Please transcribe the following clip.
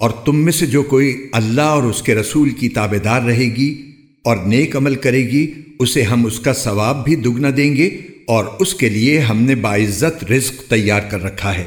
اور تم میں سے جو کوئی اللہ اور اس کے رسول کی تابے دار رہے گی اور نیک عمل کرے گی، اسے ہم اس کا ثواب بھی دگنا دیں گے اور اس کے لیے ہم نے باعزت رزق تیار کر رکھا ہے۔